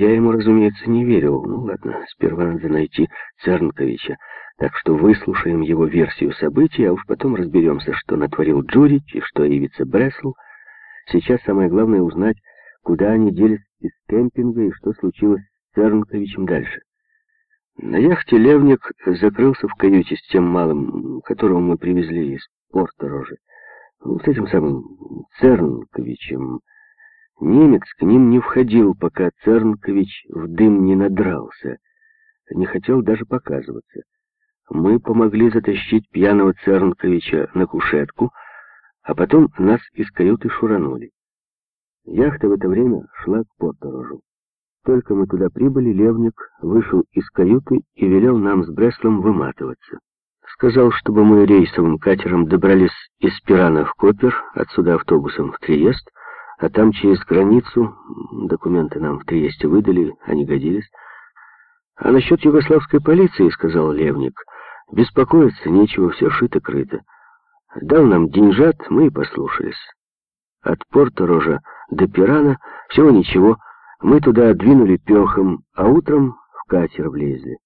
Я ему, разумеется, не верил. Ну ладно, сперва надо найти Цернковича. Так что выслушаем его версию событий, а уж потом разберемся, что натворил Джурич и что явится Брессел. Сейчас самое главное узнать, куда они делись из кемпинга и что случилось с Цернковичем дальше. На яхте Левник закрылся в каюте с тем малым, которого мы привезли из порта Рожи. Ну, с этим самым Цернковичем. Немец к ним не входил, пока Цернкович в дым не надрался. Не хотел даже показываться. Мы помогли затащить пьяного Цернковича на кушетку, а потом нас из каюты шуранули. Яхта в это время шла к Порторожу. Только мы туда прибыли, Левник вышел из каюты и велел нам с Бреслом выматываться. Сказал, чтобы мы рейсовым катером добрались из Пирана в Копер, отсюда автобусом в Триест, а там через границу, документы нам в Триесте выдали, они годились. А насчет югославской полиции, сказал Левник, беспокоиться нечего, все шито-крыто. Дал нам деньжат, мы и послушались. От порта Рожа до Пирана всего ничего, мы туда двинули перхом, а утром в катер влезли.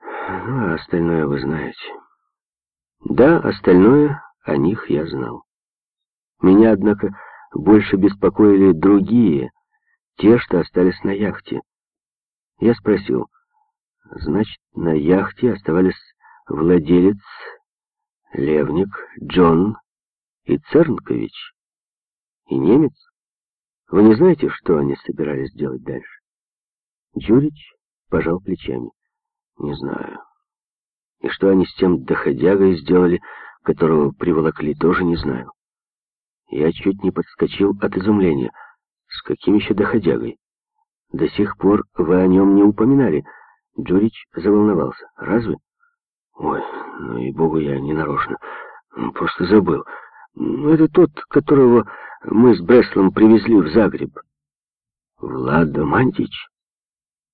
Ну, а остальное вы знаете. Да, остальное о них я знал. Меня, однако, больше беспокоили другие, те, что остались на яхте. Я спросил, значит, на яхте оставались владелец, Левник, Джон и Цернкович, и немец? Вы не знаете, что они собирались делать дальше? Джурич пожал плечами. Не знаю. И что они с тем доходягой сделали, которого приволокли, тоже не знаю. Я чуть не подскочил от изумления. С каким еще доходягой? До сих пор вы о нем не упоминали. Джурич заволновался. Разве? Ой, ну и богу я не нарочно. Просто забыл. Это тот, которого мы с Бреслом привезли в Загреб. Влада Мантич?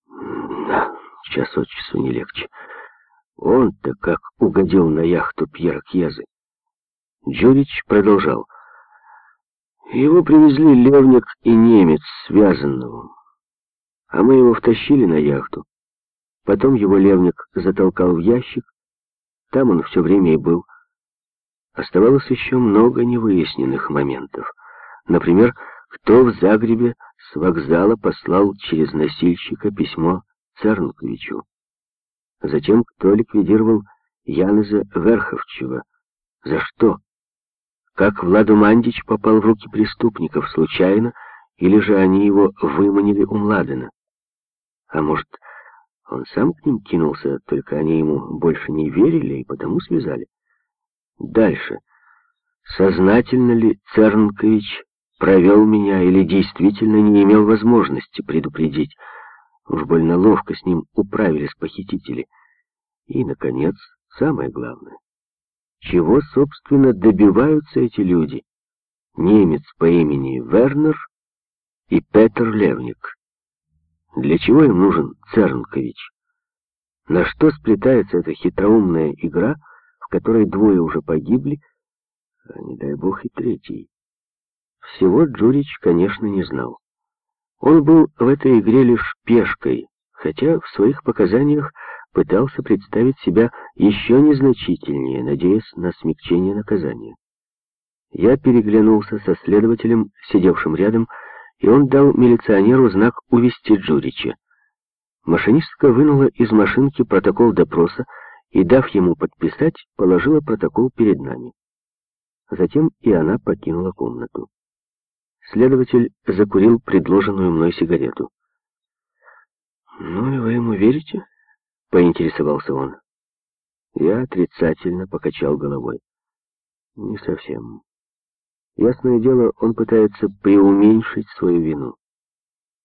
Да, час от часу не легче. Он-то как угодил на яхту Пьера Кьязы. Джурич продолжал. Его привезли Левник и немец, связанного. А мы его втащили на яхту. Потом его Левник затолкал в ящик. Там он все время и был. Оставалось еще много невыясненных моментов. Например, кто в Загребе с вокзала послал через носильщика письмо Цернковичу. Затем, кто ликвидировал Янеза Верховчева. За что? Как Владу Мандич попал в руки преступников случайно, или же они его выманили у Младена? А может, он сам к ним кинулся, только они ему больше не верили и потому связали? Дальше. Сознательно ли Цернкович провел меня или действительно не имел возможности предупредить? Уж больно ловко с ним управились похитители. И, наконец, самое главное. Чего, собственно, добиваются эти люди? Немец по имени Вернер и Петер Левник. Для чего им нужен Цернкович? На что сплетается эта хитроумная игра, в которой двое уже погибли, а не дай бог и третий? Всего Джурич, конечно, не знал. Он был в этой игре лишь пешкой, хотя в своих показаниях пытался представить себя еще незначительнее, надеясь на смягчение наказания. Я переглянулся со следователем, сидевшим рядом, и он дал милиционеру знак увести Джурича. Машинистка вынула из машинки протокол допроса и, дав ему подписать, положила протокол перед нами. Затем и она покинула комнату. Следователь закурил предложенную мной сигарету. «Ну и вы ему верите?» Поинтересовался он. Я отрицательно покачал головой. Не совсем. Ясное дело, он пытается преуменьшить свою вину.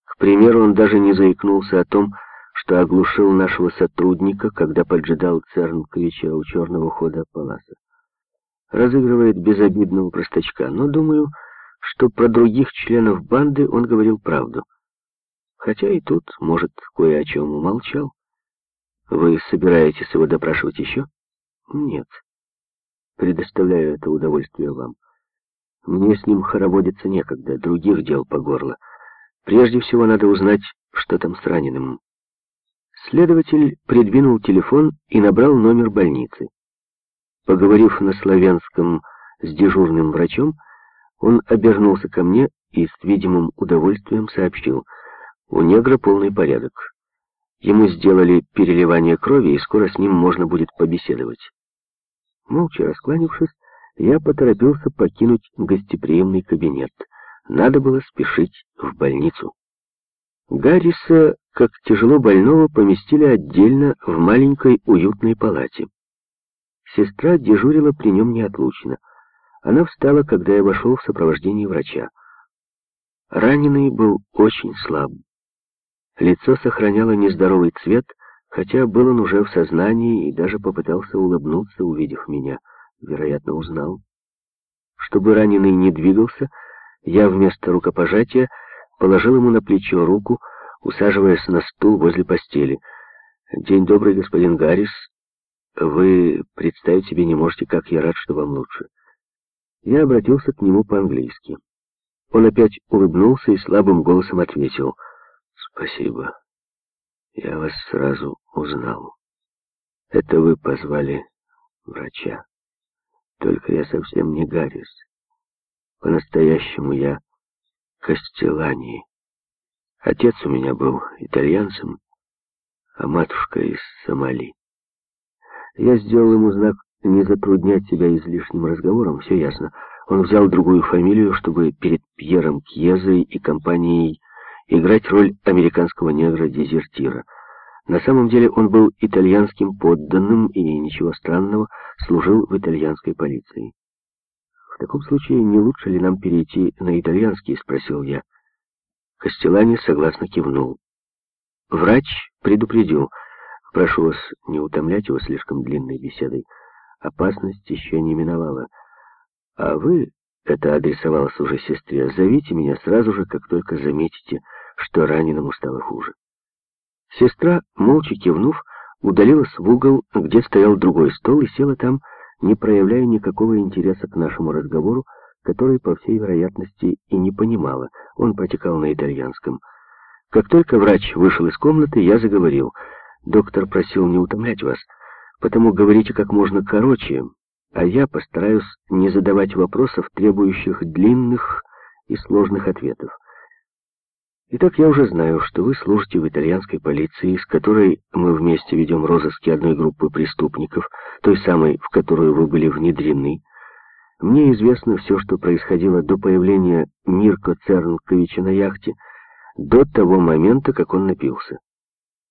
К примеру, он даже не заикнулся о том, что оглушил нашего сотрудника, когда поджидал Цернковича у черного хода Паласа. Разыгрывает безобидного простачка, но думаю, что про других членов банды он говорил правду. Хотя и тут, может, кое о чем умолчал. Вы собираетесь его допрашивать еще? Нет. Предоставляю это удовольствие вам. Мне с ним хороводиться некогда, других дел по горло. Прежде всего надо узнать, что там с раненым. Следователь придвинул телефон и набрал номер больницы. Поговорив на славянском с дежурным врачом, он обернулся ко мне и с видимым удовольствием сообщил, у негра полный порядок. Ему сделали переливание крови, и скоро с ним можно будет побеседовать. Молча раскланившись, я поторопился покинуть гостеприимный кабинет. Надо было спешить в больницу. Гарриса, как тяжело больного, поместили отдельно в маленькой уютной палате. Сестра дежурила при нем неотлучно. Она встала, когда я вошел в сопровождении врача. Раненый был очень слаб. Лицо сохраняло нездоровый цвет, хотя был он уже в сознании и даже попытался улыбнуться, увидев меня. Вероятно, узнал. Чтобы раненый не двигался, я вместо рукопожатия положил ему на плечо руку, усаживаясь на стул возле постели. «День добрый, господин Гаррис. Вы представить себе не можете, как я рад, что вам лучше». Я обратился к нему по-английски. Он опять улыбнулся и слабым голосом ответил. «Спасибо. Я вас сразу узнал. Это вы позвали врача. Только я совсем не Гаррис. По-настоящему я Кастеллани. Отец у меня был итальянцем, а матушка из Сомали. Я сделал ему знак не затруднять себя излишним разговором, все ясно. Он взял другую фамилию, чтобы перед Пьером Кьезой и компанией играть роль американского негра-дезертира. На самом деле он был итальянским подданным и, ничего странного, служил в итальянской полиции. «В таком случае не лучше ли нам перейти на итальянский?» — спросил я. Костелани согласно кивнул. Врач предупредил. «Прошу вас не утомлять его слишком длинной беседой. Опасность еще не миновала. А вы, это адресовалось уже сестре, зовите меня сразу же, как только заметите, что раненому стало хуже». Сестра, молча кивнув, удалилась в угол, где стоял другой стол, и села там, не проявляя никакого интереса к нашему разговору, который, по всей вероятности, и не понимала. Он протекал на итальянском. Как только врач вышел из комнаты, я заговорил. Доктор просил не утомлять вас, потому говорите как можно короче, а я постараюсь не задавать вопросов, требующих длинных и сложных ответов. Итак, я уже знаю, что вы служите в итальянской полиции, с которой мы вместе ведем розыски одной группы преступников, той самой, в которую вы были внедрены. Мне известно все, что происходило до появления Мирко Цернковича на яхте, до того момента, как он напился.